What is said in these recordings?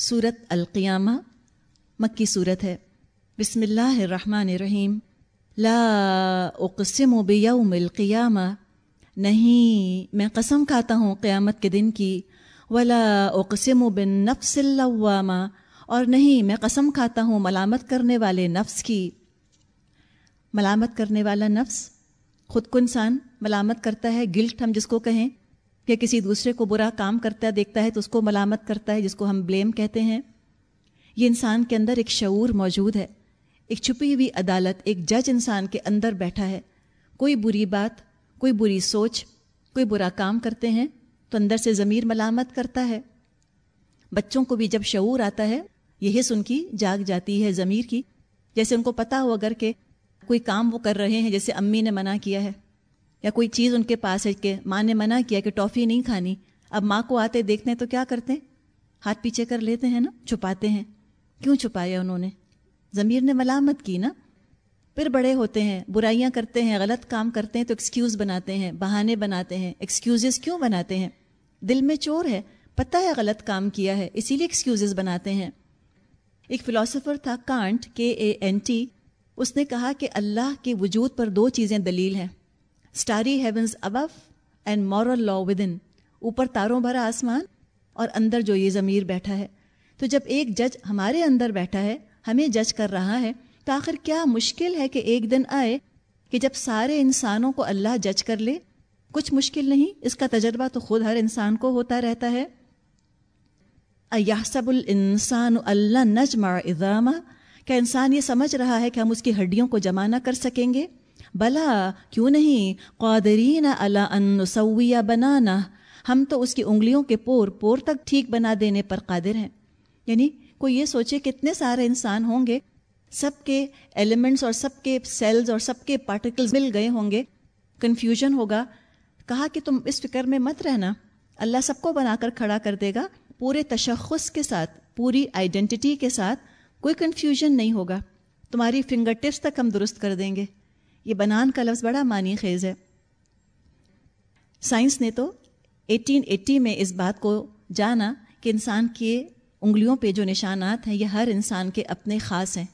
صورت القیامہ، مکی صورت ہے۔ بسم اللہ الرحمن الرحیم۔ لا اقسم بیوم القیامہ۔ نہیں، میں قسم کھاتا ہوں قیامت کے دن کی۔ ولا اقسم بن اللوامہ۔ اور نہیں، میں قسم کھاتا ہوں ملامت کرنے والے نفس کی۔ ملامت کرنے والا نفس خود کو انسان ملامت کرتا ہے، گلٹ ہم جس کو کہیں۔ کہ کسی دوسرے کو برا کام کرتا دیکھتا ہے تو اس کو ملامت کرتا ہے، جس کو ہم بلیم کہتے ہیں۔ یہ انسان کے اندر ایک شعور موجود ہے۔ ایک چھپی ہوئی عدالت، ایک جج انسان کے اندر بیٹھا ہے۔ کوئی بری بات، کوئی بری سوچ، کوئی برا کام کرتے ہیں تو اندر سے ضمیر ملامت کرتا ہے۔ بچوں کو بھی جب شعور آتا ہے یہی سن کی جاگ جاتی ہے، ضمیر کی۔ جیسے ان کو پتہ ہو اگر کہ کوئی کام وہ کر رہے ہیں، جیسے امی نے منع کیا ہے۔ یا کوئی چیز ان کے پاس ہے کہ ماں نے منع کیا کہ ٹافی نہیں کھانی، اب ماں کو آتے دیکھتے ہیں تو کیا کرتے ہیں؟ ہاتھ پیچھے کر لیتے ہیں نا، چھپاتے ہیں۔ کیوں چھپایا انہوں نے؟ ضمیر نے ملامت کی نا۔ پھر بڑے ہوتے ہیں، برائیاں کرتے ہیں، غلط کام کرتے ہیں تو ایکسکیوز بناتے ہیں، بہانے بناتے ہیں۔ ایکسکیوزز کیوں بناتے ہیں؟ دل میں چور ہے، پتہ ہے غلط کام کیا ہے، اسی لیے ایکسکیوزز بناتے ہیں۔ ایک فلاسفر تھا، کانٹ کے اے این ٹی اس نے کہا کہ اللہ کے وجود پر دو چیزیں دلیل ہیں۔ Starry heavens above and moral law within اوپر تاروں بھرا آسمان اور اندر جو یہ ضمیر بیٹھا ہے۔ تو جب ایک جج ہمارے اندر بیٹھا ہے، ہمیں جج کر رہا ہے، تو آخر کیا مشکل ہے کہ ایک دن آئے کہ جب سارے انسانوں کو اللہ جج کر لے؟ کچھ مشکل نہیں، اس کا تجربہ تو خود ہر انسان کو ہوتا رہتا ہے۔ سب الانسان اللہ نجمع اضامہ کیا انسان یہ سمجھ رہا ہے کہ ہم اس کی ہڈیوں کو جمع نہ کر سکیں گے؟ بلا، کیوں نہیں؟ قادرین اللہ انسویہ بنانا، ہم تو اس کی انگلیوں کے پور پور تک ٹھیک بنا دینے پر قادر ہیں۔ یعنی کوئی یہ سوچے کہ اتنے سارے انسان ہوں گے، سب کے ایلیمنٹس اور سب کے سیلز اور سب کے پارٹیکلز مل گئے ہوں گے۔ کنفیوژن ہوگا۔ کہا کہ تم اس فکر میں مت رہنا۔ اللہ سب کو بنا کر کھڑا کر دے گا پورے تشخص کے ساتھ، پوری آئیڈینٹی کے ساتھ، کوئی کنفیوژن نہیں ہوگا۔ تمہاری فنگر ٹپس تک ہم درست کر دیں گے۔ یہ بنان کا لفظ بڑا معنی خیز ہے۔ سائنس نے تو ایٹین ایٹی میں اس بات کو جانا کہ انسان کے انگلیوں پہ جو نشانات ہیں، یہ ہر انسان کے اپنے خاص ہیں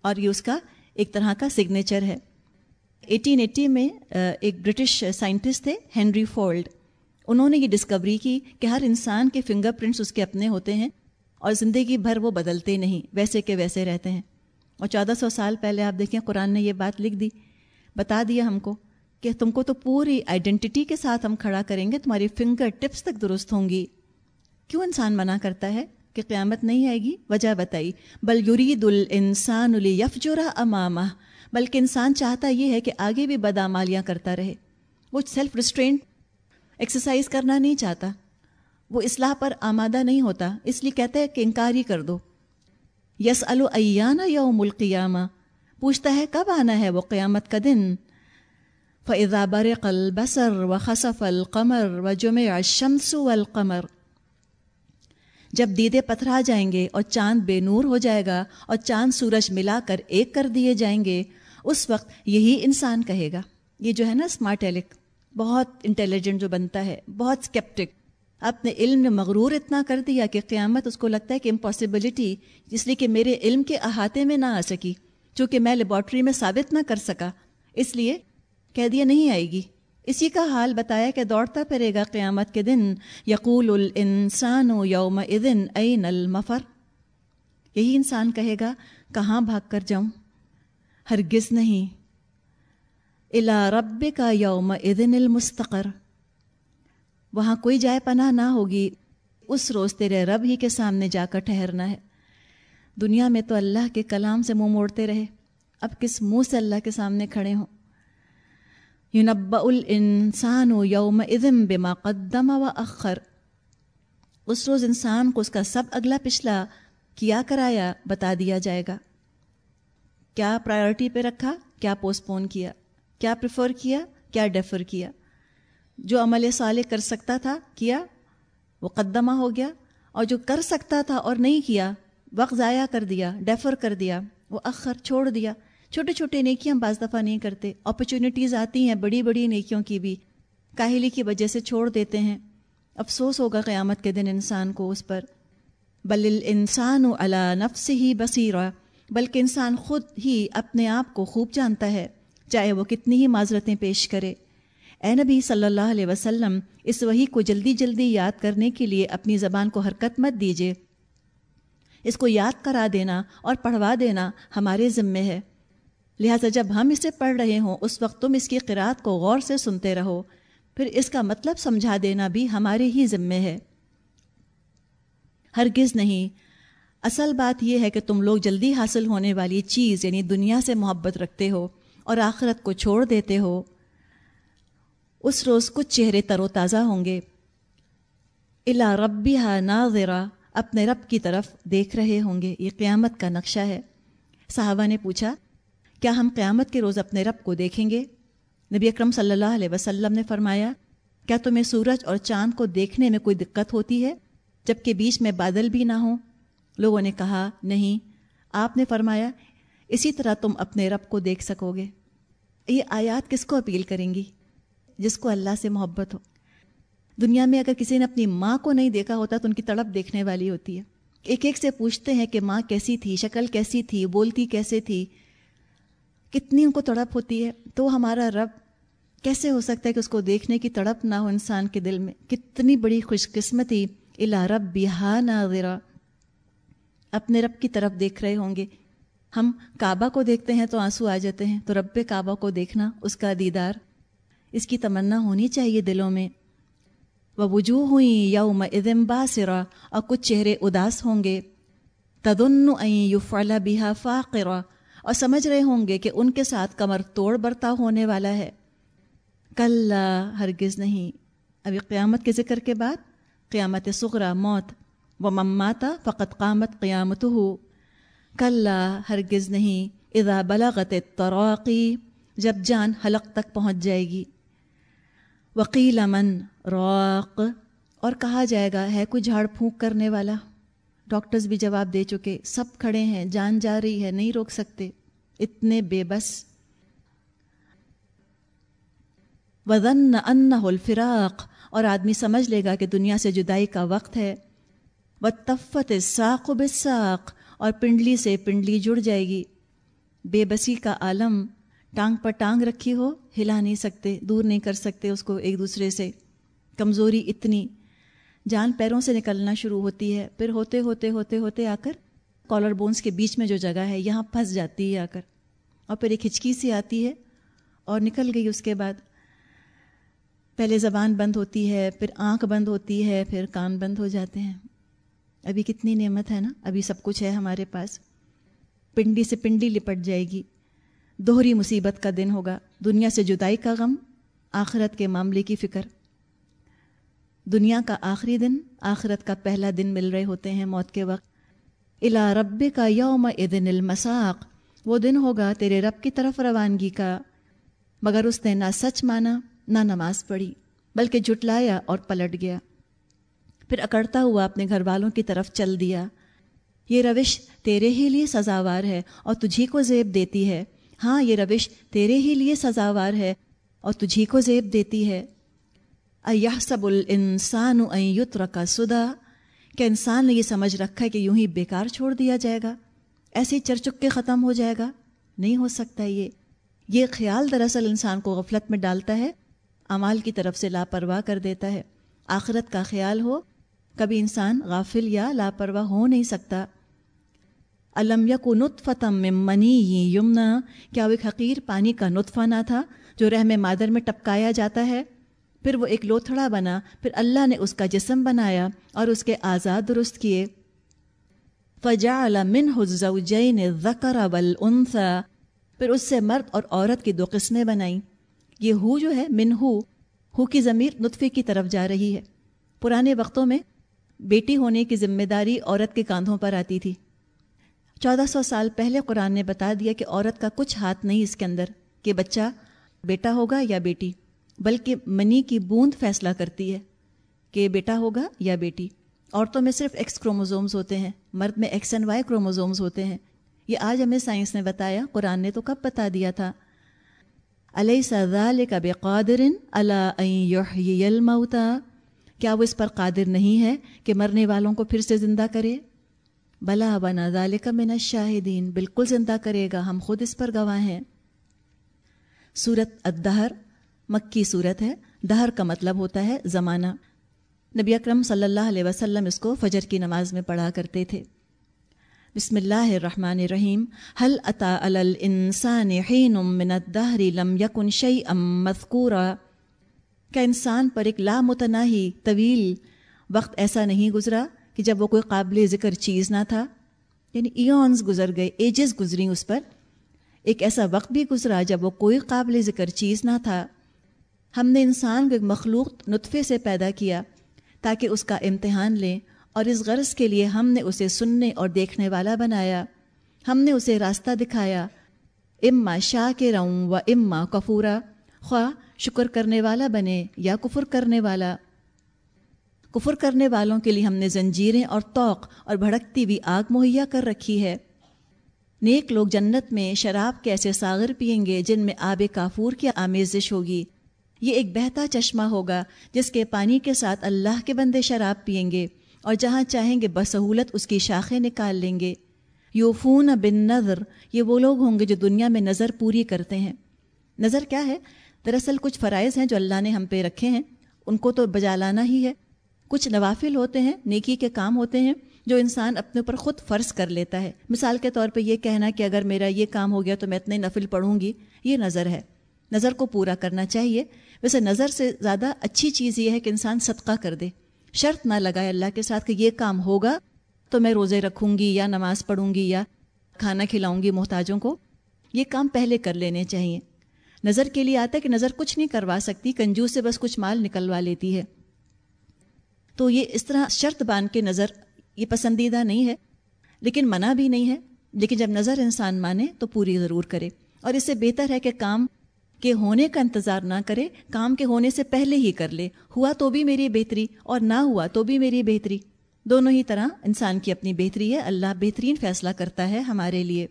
اور یہ اس کا ایک طرح کا سگنیچر ہے۔ ایٹین ایٹی میں ایک برٹش سائنٹسٹ تھے ہینری فولڈ۔ انہوں نے یہ ڈسکوری کی کہ ہر انسان کے فنگر پرنٹس اس کے اپنے ہوتے ہیں اور زندگی بھر وہ بدلتے نہیں، ویسے کے ویسے رہتے ہیں۔ اور چودہ سو سال پہلے آپ دیکھیں، قرآن نے یہ بات لکھ دی۔ بتا دیا ہم کو کہ تم کو تو پوری آئیڈینٹی کے ساتھ ہم کھڑا کریں گے، تمہاری فنگر ٹپس تک درست ہوں گی۔ کیوں انسان منع کرتا ہے کہ قیامت نہیں آئے گی؟ وجہ بتائی۔ بل یرید الانسان یفجرا امامہ۔ بلکہ انسان چاہتا یہ ہے کہ آگے بھی بدامالیاں کرتا رہے۔ وہ سیلف ریسٹرینٹ ایکسرسائز کرنا نہیں چاہتا۔ وہ اصلاح پر آمادہ نہیں ہوتا، اس لیے کہتا ہے کہ انکار ہی کر دو۔ یس العیانہ یوم القیامہ۔ پوچھتا ہے کب آنا ہے وہ قیامت کا دن۔ فضا برق البصر و خصف القمر و جمع الشمس والقمر۔ جب دیدے پتھرا جائیں گے اور چاند بے نور ہو جائے گا اور چاند سورج ملا کر ایک کر دیے جائیں گے، اس وقت یہی انسان کہے گا۔ یہ جو ہے نا اسمارٹ ایلک بہت انٹیلیجنٹ جو بنتا ہے، بہت اسکیپٹک اپنے علم نے مغرور اتنا کر دیا کہ قیامت اس کو لگتا ہے کہ امپاسبلٹی اس لیے کہ میرے علم کے احاطے میں نہ آ سکی۔ چونکہ میں لیبارٹری میں ثابت نہ کر سکا۔ اس لیے کہہ نہیں آئے گی۔ اسی کا حال بتایا کہ دوڑتا پھرے گا قیامت کے دن۔ یقول الانسان یوم اذن این المفر۔ یہی انسان کہے گا، کہاں بھاگ کر جاؤں؟ ہرگز نہیں۔ الا رب کا یوم اذن المستقر۔ وہاں کوئی جائے پناہ نہ ہوگی۔ اس روز تیرے رب ہی کے سامنے جا کر ٹھہرنا ہے۔ دنیا میں تو اللہ کے کلام سے منہ مو موڑتے رہے۔ اب کس منہ سے اللہ کے سامنے کھڑے ہوں؟ یونب الانسان و یوم ادم بما قدم و اخر اس روز انسان کو اس کا سب اگلا پچھلا کیا کرایا بتا دیا جائے گا۔ کیا پرائرٹی پہ رکھا؟ کیا پوسٹ پون کیا؟ کیا پریفر کیا؟ کیا ڈیفر کیا؟ جو عمل صالح کر سکتا تھا کیا؟ وہ قدمہ ہو گیا۔ اور جو کر سکتا تھا اور نہیں کیا وقت ضائع کر دیا ڈیفر کر دیا، وہ اخر چھوڑ دیا۔ چھوٹے چھوٹے نیکیاں بعض دفعہ نہیں کرتے۔ اپرچونیٹیز آتی ہیں، بڑی بڑی نیکیوں کی بھی۔ کاہلی کی وجہ سے چھوڑ دیتے ہیں۔ افسوس ہوگا قیامت کے دن انسان کو اس پر۔ بل انسان و علا نفس ہی بصیرہ، بلکہ انسان خود ہی اپنے آپ کو خوب جانتا ہے، چاہے وہ کتنی ہی معذرتیں پیش کرے۔ اے نبی صلی اللہ علیہ وسلم، اس وہی کو جلدی جلدی یاد کرنے کے لیے اپنی زبان کو حرکت مت دیجیے اس کو یاد کرا دینا اور پڑھوا دینا ہمارے ذمے ہے۔ لہٰذا جب ہم اسے پڑھ رہے ہوں، اس وقت تم اس کی قرآت کو غور سے سنتے رہو۔ پھر اس کا مطلب سمجھا دینا بھی ہمارے ہی ذمے ہے۔ ہرگز نہیں۔ اصل بات یہ ہے کہ تم لوگ جلدی حاصل ہونے والی چیز یعنی دنیا سے محبت رکھتے ہو اور آخرت کو چھوڑ دیتے ہو۔ اس روز کچھ چہرے تر و تازہ ہوں گے۔ الا ربی ہا ناظرہ اپنے رب کی طرف دیکھ رہے ہوں گے۔ یہ قیامت کا نقشہ ہے۔ صحابہ نے پوچھا، کیا ہم قیامت کے روز اپنے رب کو دیکھیں گے؟ نبی اکرم صلی اللہ علیہ وسلم نے فرمایا، کیا تمہیں سورج اور چاند کو دیکھنے میں کوئی دقت ہوتی ہے جبکہ بیچ میں بادل بھی نہ ہوں؟ لوگوں نے کہا، نہیں۔ آپ نے فرمایا، اسی طرح تم اپنے رب کو دیکھ سکو گے۔ یہ آیات کس کو اپیل کریں گی؟ جس کو اللہ سے محبت ہو۔ دنیا میں اگر کسی نے اپنی ماں کو نہیں دیکھا ہوتا تو ان کی تڑپ دیکھنے والی ہوتی ہے۔ ایک ایک سے پوچھتے ہیں کہ ماں کیسی تھی، شکل کیسی تھی، بولتی کیسے تھی، کتنی ان کو تڑپ ہوتی ہے۔ تو ہمارا رب کیسے ہو سکتا ہے کہ اس کو دیکھنے کی تڑپ نہ ہو انسان کے دل میں؟ کتنی بڑی خوش قسمتی الا رب بہا ناظرہ اپنے رب کی طرف دیکھ رہے ہوں گے۔ ہم کعبہ کو دیکھتے ہیں تو آنسو آ جاتے ہیں۔ تو رب کعبہ کو دیکھنا اس کا دیدار۔ اس کی تمنا ہونی چاہیے دلوں میں۔ وہ وجوہ ہوئیں یوم ادم باسرا اور کچھ چہرے اداس ہوں گے۔ تدن یوفلا بحا فاقرا اور سمجھ رہے ہوں گے کہ ان کے ساتھ کمر توڑ برتا ہونے والا ہے۔ کل ہرگز نہیں۔ ابھی قیامت کے ذکر کے بعد، قیامت سغرا موت۔ و مماتا فقط قامت قیامت ہو کل ہرگز نہیں۔ اذا بلغت تراقی جب جان حلق تک پہنچ جائے گی۔ وکیل امن روق اور کہا جائے گا، ہے کوئی جھاڑ پھونک کرنے والا؟ ڈاکٹرز بھی جواب دے چکے، سب کھڑے ہیں، جان جا رہی ہے، نہیں روک سکتے، اتنے بے بس۔ وزن ان الفراق، اور آدمی سمجھ لے گا کہ دنیا سے جدائی کا وقت ہے۔ و تفت ساق و بساق اور پنڈلی سے پنڈلی جڑ جائے گی۔ بے بسی کا عالم ٹانگ پر ٹانگ رکھی ہو، ہلا نہیں سکتے، دور نہیں کر سکتے اس کو ایک دوسرے سے۔ کمزوری اتنی۔ جان پیروں سے نکلنا شروع ہوتی ہے۔ پھر ہوتے ہوتے ہوتے ہوتے آ کر کالر بونس کے بیچ میں جو جگہ ہے، یہاں پھنس جاتی ہے آ کر۔ اور پھر ایک ہچکی سی آتی ہے اور نکل گئی اس کے بعد۔ پہلے زبان بند ہوتی ہے، پھر آنکھ بند ہوتی ہے، پھر کان بند ہو جاتے ہیں۔ ابھی کتنی نعمت ہے نا؟ ابھی سب کچھ ہے ہمارے پاس۔ پنڈی سے پنڈی لپٹ جائے گی۔ دوہری مصیبت کا دن ہوگا۔ دنیا سے جدائی کا غم، آخرت کے معاملے کی فکر۔ دنیا کا آخری دن، آخرت کا پہلا دن مل رہے ہوتے ہیں موت کے وقت۔ الا رب کا یوم دن المساق۔ وہ دن ہوگا تیرے رب کی طرف روانگی کا۔ مگر اس نے نہ سچ مانا، نہ نماز پڑھی، بلکہ جھٹلایا اور پلٹ گیا۔ پھر اکڑتا ہوا اپنے گھر والوں کی طرف چل دیا۔ یہ روش تیرے ہی لیے سزاوار ہے اور تجھی کو زیب دیتی ہے۔ ہاں یہ روش تیرے ہی لیے سزاوار ہے اور تجھی کو زیب دیتی ہے۔ ایہ سب الانسان یتر کا سدا کہ انسان نے یہ سمجھ رکھا ہے کہ یوں ہی بیکار چھوڑ دیا جائے گا ایسے ہی چرچک کے ختم ہو جائے گا۔ نہیں ہو سکتا یہ۔ یہ خیال دراصل انسان کو غفلت میں ڈالتا ہے اعمال کی طرف سے لاپرواہ کر دیتا ہے۔ آخرت کا خیال ہو، کبھی انسان غافل یا لاپرواہ ہو نہیں سکتا۔ علم یا نطفتم منی یمنا کیا وہ ایک حقیر پانی کا نطفہ نہ تھا جو رحم مادر میں ٹپکایا جاتا ہے؟ پھر وہ ایک لوتھڑا بنا، پھر اللہ نے اس کا جسم بنایا اور اس کے آزاد درست کیے۔ فجا من حزین ذکر اول پھر اس سے مرد اور عورت کی دو قسمیں بنائیں۔ یہ ہو جو ہے من ہو ہو کی ضمیر نطفے کی طرف جا رہی ہے۔ پرانے وقتوں میں بیٹی ہونے کی ذمہ داری عورت کے کاندھوں پر آتی تھی۔ چودہ سو سال پہلے قرآن نے بتا دیا کہ عورت کا کچھ ہاتھ نہیں اس کے اندر کہ بچہ بیٹا ہوگا یا بیٹی، بلکہ منی کی بوند فیصلہ کرتی ہے کہ بیٹا ہوگا یا بیٹی۔ عورتوں میں صرف ایکس کروموزومز ہوتے ہیں، مرد میں ایکس اینڈ وائی کروموزومز ہوتے ہیں۔ یہ آج ہمیں سائنس نے بتایا، قرآن نے تو کب بتا دیا تھا۔ علیہ سزال کا بے الموتا کیا وہ اس پر قادر نہیں ہے کہ مرنے والوں کو پھر سے زندہ کرے؟ بلا بنا، ذالک من الشاہدین، بالکل زندہ کرے گا، ہم خود اس پر گواہ ہیں۔ صورت الدہر، مکی صورت ہے۔ دہر کا مطلب ہوتا ہے زمانہ۔ نبی اکرم صلی اللہ علیہ وسلم اس کو فجر کی نماز میں پڑھا کرتے تھے۔ بسم اللہ الرحمن الرحیم۔ حل اتا الانسان حین من الدہر لم یکن شیئا مذکورا۔ کہ انسان پر ایک لامتناہی طویل وقت ایسا نہیں گزرا کہ جب وہ کوئی قابل ذکر چیز نہ تھا یعنی ایونز گزر گئے، ایجز گزری اس پر، ایک ایسا وقت بھی گزرا جب وہ کوئی قابل ذکر چیز نہ تھا۔ ہم نے انسان کو ایک مخلوق نطفے سے پیدا کیا تاکہ اس کا امتحان لیں، اور اس غرض کے لیے ہم نے اسے سننے اور دیکھنے والا بنایا۔ ہم نے اسے راستہ دکھایا۔ اما شاہ کے رعوں و اما کفورا، خواہ شکر کرنے والا بنے یا کفر کرنے والا۔ کفر کرنے والوں کے لیے ہم نے زنجیریں اور توق اور بھڑکتی ہوئی آگ مہیا کر رکھی ہے۔ نیک لوگ جنت میں شراب کے ایسے ساغر پئیں گے جن میں آب کافور کی آمیزش ہوگی۔ یہ ایک بہتا چشمہ ہوگا جس کے پانی کے ساتھ اللہ کے بندے شراب پئیں گے اور جہاں چاہیں گے بسہولت اس کی شاخیں نکال لیں گے۔ یوفون بن نظر یہ وہ لوگ ہوں گے جو دنیا میں نظر پوری کرتے ہیں۔ نظر کیا ہے؟ دراصل کچھ فرائض ہیں جو اللہ نے ہم پہ رکھے ہیں۔ ان کو تو بجا لانا ہی ہے۔ کچھ نوافل ہوتے ہیں، نیکی کے کام ہوتے ہیں جو انسان اپنے اوپر خود فرض کر لیتا ہے۔ مثال کے طور پہ یہ کہنا کہ اگر میرا یہ کام ہو گیا تو میں اتنے نفل پڑھوں گی، یہ نظر ہے۔ نظر کو پورا کرنا چاہیے۔ ویسے نظر سے زیادہ اچھی چیز یہ ہے کہ انسان صدقہ کر دے۔ شرط نہ لگائے اللہ کے ساتھ کہ یہ کام ہوگا تو میں روزے رکھوں گی یا نماز پڑھوں گی یا کھانا کھلاؤں گی محتاجوں کو۔ یہ کام پہلے کر لینے چاہیے۔ نظر کے لیے آتا ہے کہ نظر کچھ نہیں کروا سکتی کنجو سے بس کچھ مال نکلوا لیتی ہے۔ تو یہ اس طرح شرط باندھ کے نظر یہ پسندیدہ نہیں ہے، لیکن منع بھی نہیں ہے، لیکن جب نظر انسان مانے تو پوری ضرور کرے۔ اور اس سے بہتر ہے کہ کام کے ہونے کا انتظار نہ کرے، کام کے ہونے سے پہلے ہی کر لے۔ ہوا تو بھی میری بہتری اور نہ ہوا تو بھی میری بہتری۔ دونوں ہی طرح انسان کی اپنی بہتری ہے، اللہ بہترین فیصلہ کرتا ہے ہمارے لیے۔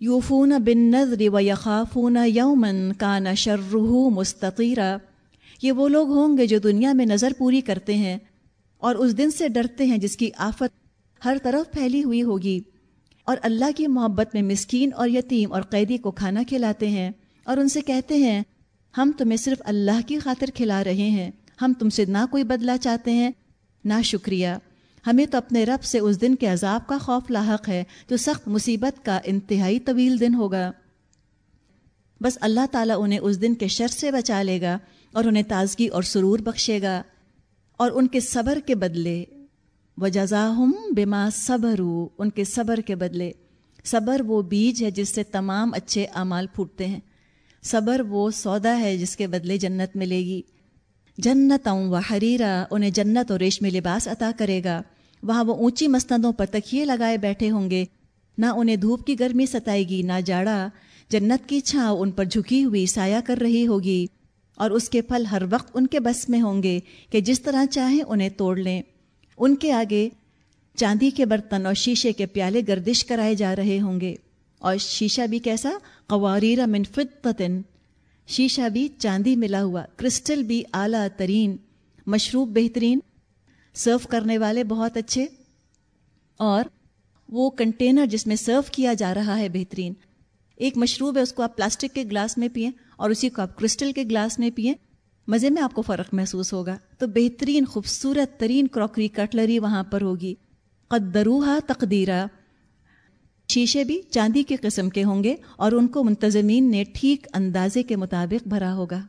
یوفون بن نظر و یخافون یومن کا نشر مستقیرہ یہ وہ لوگ ہوں گے جو دنیا میں نظر پوری کرتے ہیں اور اس دن سے ڈرتے ہیں جس کی آفت ہر طرف پھیلی ہوئی ہوگی اور اللہ کی محبت میں مسکین اور یتیم اور قیدی کو کھانا کھلاتے ہیں اور ان سے کہتے ہیں، ہم تمہیں صرف اللہ کی خاطر کھلا رہے ہیں، ہم تم سے نہ کوئی بدلہ چاہتے ہیں۔ نہ شکریہ۔ ہمیں تو اپنے رب سے اس دن کے عذاب کا خوف لاحق ہے، جو سخت مصیبت کا انتہائی طویل دن ہوگا۔ بس اللہ تعالیٰ انہیں اس دن کے شر سے بچا لے گا۔ اور انہیں تازگی اور سرور بخشے گا اور ان کے صبر کے بدلے و جزا بما صبر ان کے صبر کے بدلے۔ صبر وہ بیج ہے جس سے تمام اچھے اعمال پھوٹتے ہیں۔ صبر وہ سودا ہے جس کے بدلے جنت ملے گی۔ جنت و حریرا انہیں جنت اور ریشمی لباس عطا کرے گا۔ وہاں وہ اونچی مستندوں پر تکیے لگائے بیٹھے ہوں گے۔ نہ انہیں دھوپ کی گرمی ستائے گی، نہ جاڑا۔ جنت کی چھاؤں ان پر جھکی ہوئی سایہ کر رہی ہوگی۔ اور اس کے پھل ہر وقت ان کے بس میں ہوں گے کہ جس طرح چاہیں انہیں توڑ لیں۔ ان کے آگے چاندی کے برتن اور شیشے کے پیالے گردش کرائے جا رہے ہوں گے۔ اور شیشہ بھی کیسا؟ قواریر من فطن شیشہ بھی چاندی ملا ہوا، کرسٹل بھی اعلیٰ ترین، مشروب بہترین، سرو کرنے والے بہت اچھے۔ اور وہ کنٹینر جس میں سرو کیا جا رہا ہے بہترین۔ ایک مشروب ہے، اس کو آپ پلاسٹک کے گلاس میں پئیں۔ اور اسی کو آپ کرسٹل کے گلاس میں پئیں مزے میں آپ کو فرق محسوس ہوگا۔ تو بہترین، خوبصورت، ترین کراکری کٹلری وہاں پر ہوگی۔ قدروہا تقدیرہ۔ شیشے بھی چاندی کے قسم کے ہوں گے اور ان کو منتظمین نے ٹھیک اندازے کے مطابق بھرا ہوگا۔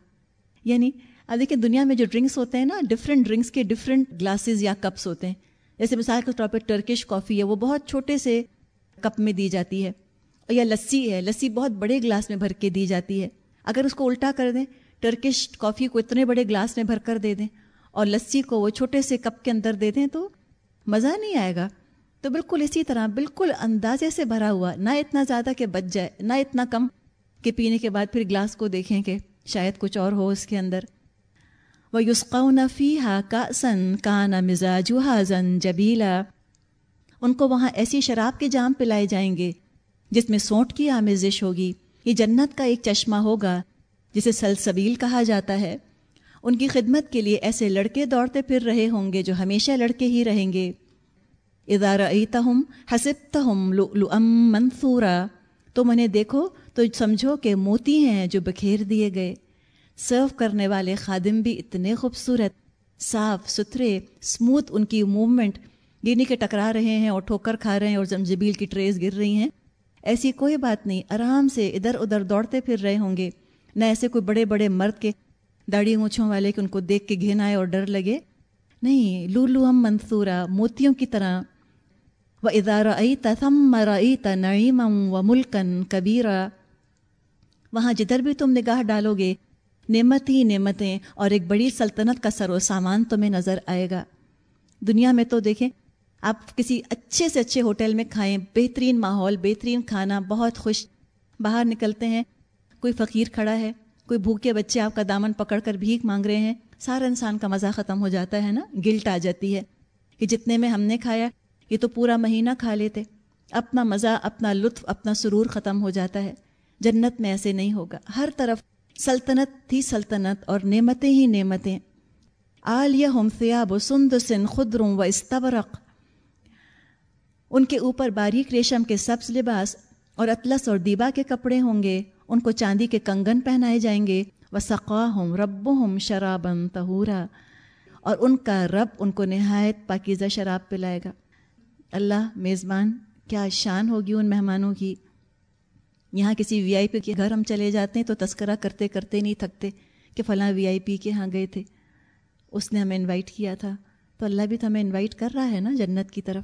یعنی اب دیکھیں دنیا میں جو ڈرنکس ہوتے ہیں نا ڈفرینٹ ڈرنکس کے ڈفرینٹ گلاسز یا کپس ہوتے ہیں۔ جیسے مثال کے طور پہ ٹرکش کافی ہے، وہ بہت چھوٹے سے کپ میں دی جاتی ہے۔ یا لسی ہے، لسی بہت بڑے گلاس میں بھر کے دی جاتی ہے۔ اگر اس کو الٹا کر دیں، ٹرکش کافی کو اتنے بڑے گلاس میں بھر کر دے دیں اور لسی کو وہ چھوٹے سے کپ کے اندر دے دیں تو مزہ نہیں آئے گا۔ تو بالکل اسی طرح، بالکل اندازے سے بھرا ہوا، نہ اتنا زیادہ کہ بچ جائے، نہ اتنا کم کہ پینے کے بعد پھر گلاس کو دیکھیں کہ شاید کچھ اور ہو اس کے اندر۔ وہ یسقون فی ہا کا سن کا نہ مزاج زن جبیلا ان کو وہاں ایسی شراب کے جام پلائے جائیں گے جس میں سونٹ کی آمیزش ہوگی۔ یہ جنت کا ایک چشمہ ہوگا، جسے سلسبیل کہا جاتا ہے۔ ان کی خدمت کے لیے ایسے لڑکے دوڑتے پھر رہے ہوں گے جو ہمیشہ لڑکے ہی رہیں گے۔ ادارہ تہم حسب تہم منصورا تم انہیں دیکھو تو سمجھو کہ موتی ہیں جو بکھیر دیے گئے۔ سرو کرنے والے خادم بھی اتنے خوبصورت، صاف ستھرے اسموتھ ان کی موومنٹ گینی کے ٹکرا رہے ہیں اور ٹھوکر کھا رہے ہیں اور زمزبیل کی ٹریز گر رہی ہیں۔ ایسی کوئی بات نہیں، آرام سے ادھر ادھر دوڑتے پھر رہے ہوں گے۔ نہ ایسے کوئی بڑے بڑے مرد کے داڑھی اونچھوں والے کہ ان کو دیکھ کے گھن آئے اور ڈر لگے۔ نہیں لولو ہم منصورہ موتیوں کی طرح۔ و ادارہ عی تم مرعی تنعیم و ملکن کبیرہ وہاں جدھر بھی تم نگاہ ڈالو گے، نعمت ہی نعمتیں اور ایک بڑی سلطنت کا سر و سامان تمہیں نظر آئے گا۔ دنیا میں تو دیکھیں آپ کسی اچھے سے اچھے ہوٹل میں کھائیں، بہترین ماحول، بہترین کھانا، بہت خوش باہر نکلتے ہیں، کوئی فقیر کھڑا ہے، کوئی بھوکے بچے آپ کا دامن پکڑ کر بھیک مانگ رہے ہیں، سارا انسان کا مزہ ختم ہو جاتا ہے نا، گلٹ آ جاتی ہے کہ جتنے میں ہم نے کھایا، یہ تو پورا مہینہ کھا لیتے۔ اپنا مزہ، اپنا لطف، اپنا سرور ختم ہو جاتا ہے۔ جنت میں ایسے نہیں ہوگا۔ ہر طرف سلطنت تھی سلطنت اور نعمتیں ہی نعمتیں۔ عالیہ ہم فیاب و سند سن خدروں و استبرق۔ ان کے اوپر باریک ریشم کے سبز لباس اور اطلس اور دیبا کے کپڑے ہوں گے، ان کو چاندی کے کنگن پہنائے جائیں گے۔ و سقا ہوں رب ہم شرابن تہورا اور ان کا رب ان کو نہایت پاکیزہ شراب پلائے گا۔ اللہ میزبان، کیا شان ہوگی ان مہمانوں کی۔ یہاں کسی وی آئی پی کے گھر ہم چلے جاتے ہیں تو تذکرہ کرتے کرتے نہیں تھکتے کہ فلاں وی آئی پی کے ہاں گئے تھے۔ اس نے ہمیں انوائٹ کیا تھا۔ تو اللہ بھی تو ہمیں انوائٹ کر رہا ہے نا جنت کی طرف۔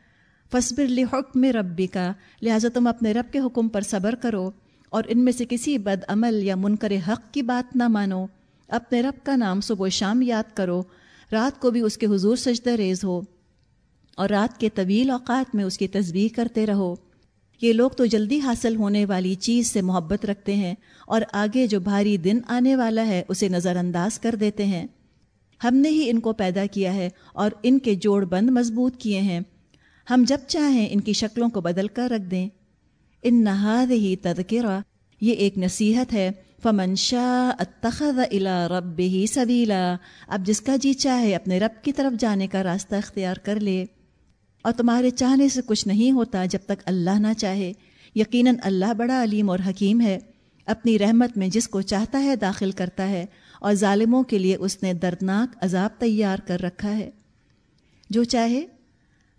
فصبر لحکم ربی کا لہٰذا تم اپنے رب کے حکم پر صبر کرو اور ان میں سے کسی بد عمل یا منکر حق کی بات نہ مانو۔ اپنے رب کا نام صبح و شام یاد کرو، رات کو بھی اس کے حضور سجدہ ریز ہو اور رات کے طویل اوقات میں اس کی تصویر کرتے رہو۔ یہ لوگ تو جلدی حاصل ہونے والی چیز سے محبت رکھتے ہیں اور آگے جو بھاری دن آنے والا ہے اسے نظر انداز کر دیتے ہیں۔ ہم نے ہی ان کو پیدا کیا ہے اور ان کے جوڑ بند مضبوط کیے ہیں۔ ہم جب چاہیں ان کی شکلوں کو بدل کر رکھ دیں۔ ان نہاد ہی تذکرہ یہ ایک نصیحت ہے۔ فمن شاء اتخذ الى رب ہی سبیلا اب جس کا جی چاہے اپنے رب کی طرف جانے کا راستہ اختیار کر لے۔ اور تمہارے چاہنے سے کچھ نہیں ہوتا جب تک اللہ نہ چاہے۔ یقیناً اللہ بڑا علیم اور حکیم ہے۔ اپنی رحمت میں جس کو چاہتا ہے داخل کرتا ہے، اور ظالموں کے لیے اس نے دردناک عذاب تیار کر رکھا ہے۔ جو چاہے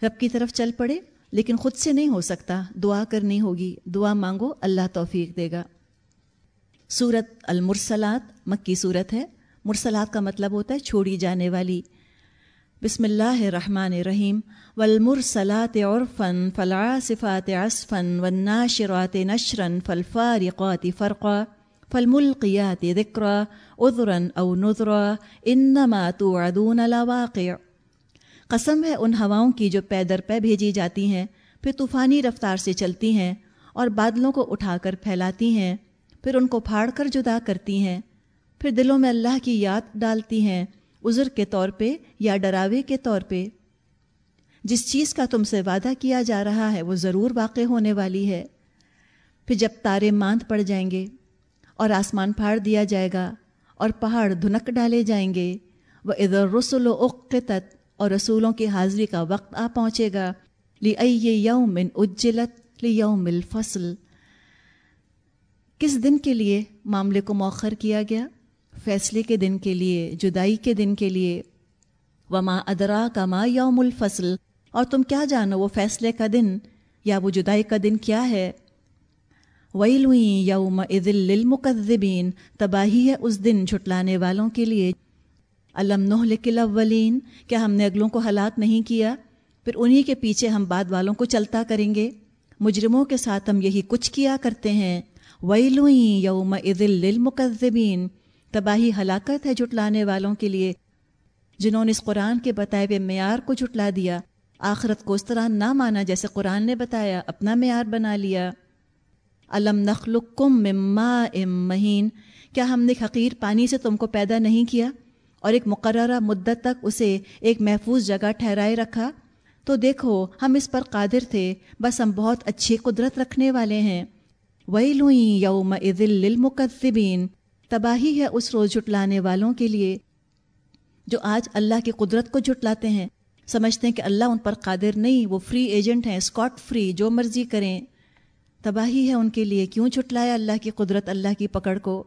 رب کی طرف چل پڑے، لیکن خود سے نہیں ہو سکتا۔ دعا کرنی ہوگی۔ دعا مانگو، اللہ توفیق دے گا۔ صورت المرسلات، مکی صورت ہے۔ مرسلات کا مطلب ہوتا ہے چھوڑی جانے والی۔ بسم اللہ الرحمن الرحیم۔ والمرسلات عرفا فالعاصفات عصفا والناشرات نشرا فالفارقات فرقا فالملقیات ذکرا عذرا او نذرا انما توعدون لواقع۔ قسم ہے ان ہواؤں کی جو پیدر پہ بھیجی جاتی ہیں، پھر طوفانی رفتار سے چلتی ہیں اور بادلوں کو اٹھا کر پھیلاتی ہیں، پھر ان کو پھاڑ کر جدا کرتی ہیں۔ پھر دلوں میں اللہ کی یاد ڈالتی ہیں، عذر کے طور پہ یا ڈراوے کے طور پہ۔ جس چیز کا تم سے وعدہ کیا جا رہا ہے، وہ ضرور واقع ہونے والی ہے۔ پھر جب تارے ماند پڑ جائیں گے اور آسمان پھاڑ دیا جائے گا اور پہاڑ دھنک ڈالے جائیں گے وہ ادھر رسول و اقتت اور رسولوں کی حاضری کا وقت آ پہنچے گا۔ لی یوم اجلت لی یوم الفصل۔ کس دن کے لیے معاملے کو مؤخر کیا گیا؟ فیصلے کے دن کے لیے، جدائی کے دن کے لیے۔ وما ادرا کا ما یوم الفصل۔ اور تم کیا جانو وہ فیصلے کا دن یا وہ جدائی کا دن کیا ہے؟ ویلوئیں یوم عدل للمکذبین تباہی ہے اس دن جھٹلانے والوں کے لیے۔ علم نہلک الاولین، کیا ہم نے اگلوں کو ہلاک نہیں کیا؟ پھر انہی کے پیچھے ہم بعد والوں کو چلتا کریں گے۔ مجرموں کے ساتھ ہم یہی کچھ کیا کرتے ہیں۔ ویلوئیں یوم عدل للمکذبین۔ تباہی ہلاکت ہے جھٹلانے والوں کے لیے۔ جنہوں نے اس قرآن کے بتائے ہوئے معیار کو جھٹلا دیا۔ آخرت کو اس طرح نہ مانا جیسے قرآن نے بتایا، اپنا معیار بنا لیا۔ علم نخل کم مما ام مہین۔ کیا ہم نے حقیر پانی سے تم کو پیدا نہیں کیا؟ اور ایک مقررہ مدت تک اسے ایک محفوظ جگہ ٹھہرائے رکھا۔ تو دیکھو، ہم اس پر قادر تھے، بس ہم بہت اچھی قدرت رکھنے والے ہیں۔ وہی لوئیں یوم عدل تباہی ہے اس روز جٹلانے والوں کے لیے جو آج اللہ کی قدرت کو جھٹلاتے ہیں۔ سمجھتے ہیں کہ اللہ ان پر قادر نہیں، وہ فری ایجنٹ ہیں اسکاٹ فری جو مرضی کریں۔ تباہی ہے ان کے لیے، کیوں جھٹلایا اللہ کی قدرت، اللہ کی پکڑ کو؟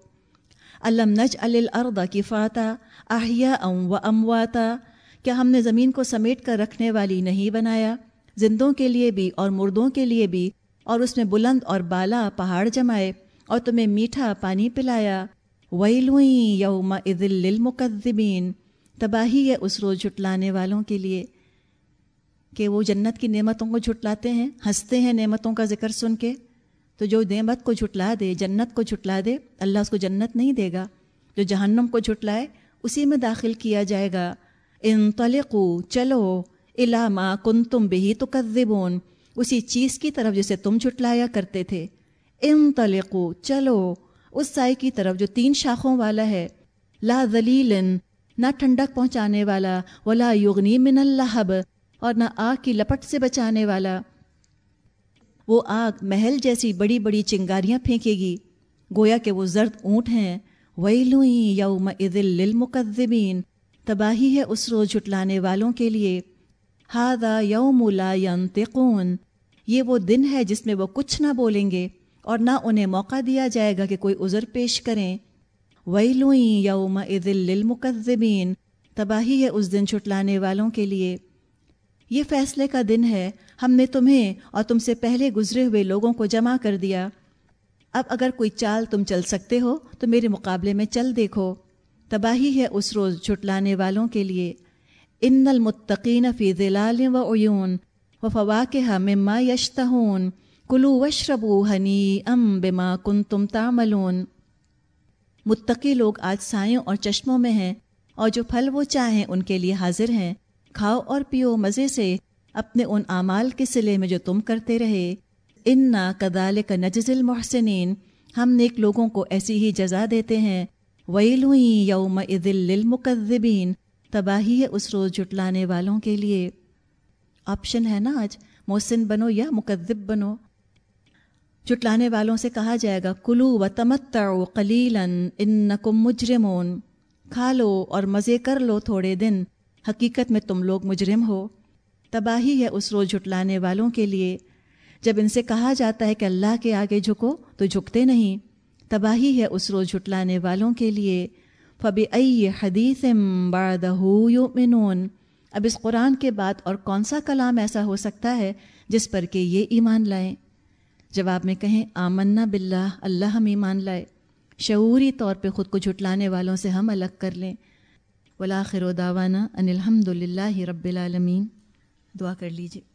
علم نج الارض کی فاتح احیا ام و امواتا کیا ہم نے زمین کو سمیٹ کر رکھنے والی نہیں بنایا؟ زندوں کے لیے بھی اور مردوں کے لیے بھی، اور اس میں بلند اور بالا پہاڑ جمائے اور تمہیں میٹھا پانی پلایا۔ ویلوئیں یوم عدل المقدبین تباہی ہے اس روز جھٹلانے والوں کے لیے۔ کہ وہ جنت کی نعمتوں کو جھٹلاتے ہیں، ہنستے ہیں نعمتوں کا ذکر سن کے۔ تو جو نعمت کو جھٹلا دے، جنت کو جھٹلا دے، اللہ اس کو جنت نہیں دے گا، جو جہنم کو جھٹلائے، اسی میں داخل کیا جائے گا۔ انطلقو، چلو علامہ کن تم بھی تو اسی چیز کی طرف جسے تم جھٹلایا کرتے تھے۔ انطلقو، چلو، اس سائے کی طرف جو تین شاخوں والا ہے۔ لا ذلیل نہ ٹھنڈک پہنچانے والا، ولا یغنی من اللہب، اور نہ آگ کی لپٹ سے بچانے والا۔ وہ آگ محل جیسی بڑی بڑی چنگاریاں پھینکے گی۔ گویا کہ وہ زرد اونٹ ہیں۔ ویلوئیں یوم عدل للمکذبین۔ تباہی ہے اس روز جھٹلانے والوں کے لیے۔ ہادا یوم لا ینتقون یہ وہ دن ہے جس میں وہ کچھ نہ بولیں گے اور نہ انہیں موقع دیا جائے گا کہ کوئی عذر پیش کریں۔ ویلوئیں یوم عدل للمکذبین۔ تباہی ہے اس دن چھٹلانے والوں کے لیے۔ یہ فیصلے کا دن ہے، ہم نے تمہیں اور تم سے پہلے گزرے ہوئے لوگوں کو جمع کر دیا۔ اب اگر کوئی چال تم چل سکتے ہو، تو میرے مقابلے میں چل دیکھو۔ تباہی ہے اس روز جھٹلانے والوں کے لیے۔ ان المتقین فی ذلال و عیون و فواقہ مما یشتہون۔ کلو وشربو ہنی ام بما کن تم تاملون متقی لوگ آج سایوں اور چشموں میں ہیں اور جو پھل وہ چاہیں ان کے لیے حاضر ہیں۔ کھاؤ اور پیو مزے سے اپنے ان اعمال کے سلے میں جو تم کرتے رہے۔ ان نا کدال کا نجز المحسنین۔ ہم نیک لوگوں کو ایسی ہی جزا دیتے ہیں۔ ویلوئیں یوم عدل المقذبین تباہی ہے اس روز جٹلانے والوں کے لیے۔ آپشن ہے نا آج۔ محسن بنو یا مکذب بنو۔ جٹلانے والوں سے کہا جائے گا کلو و تمت قلیلاً ان مجرمون۔ کھا لو اور مزے کر لو تھوڑے دن۔ حقیقت میں تم لوگ مجرم ہو۔ تباہی ہے اس روز جھٹلانے والوں کے لیے۔ جب ان سے کہا جاتا ہے کہ اللہ کے آگے جھکو تو جھکتے نہیں۔ تباہی ہے اس روز جھٹلانے والوں کے لیے۔ فب ائی حدیث یؤمنون۔ اب اس قرآن کے بعد اور کون سا کلام ایسا ہو سکتا ہے جس پر کہ یہ ایمان لائیں؟ جواب میں کہیں، آمنا باللہ، اللہ ہم ایمان لائے۔ شعوری طور پہ خود کو جھٹلانے والوں سے ہم الگ کر لیں۔ ولاخر و داوانہ ان الحمد للہ رب العالمین. دعا کر لیجیے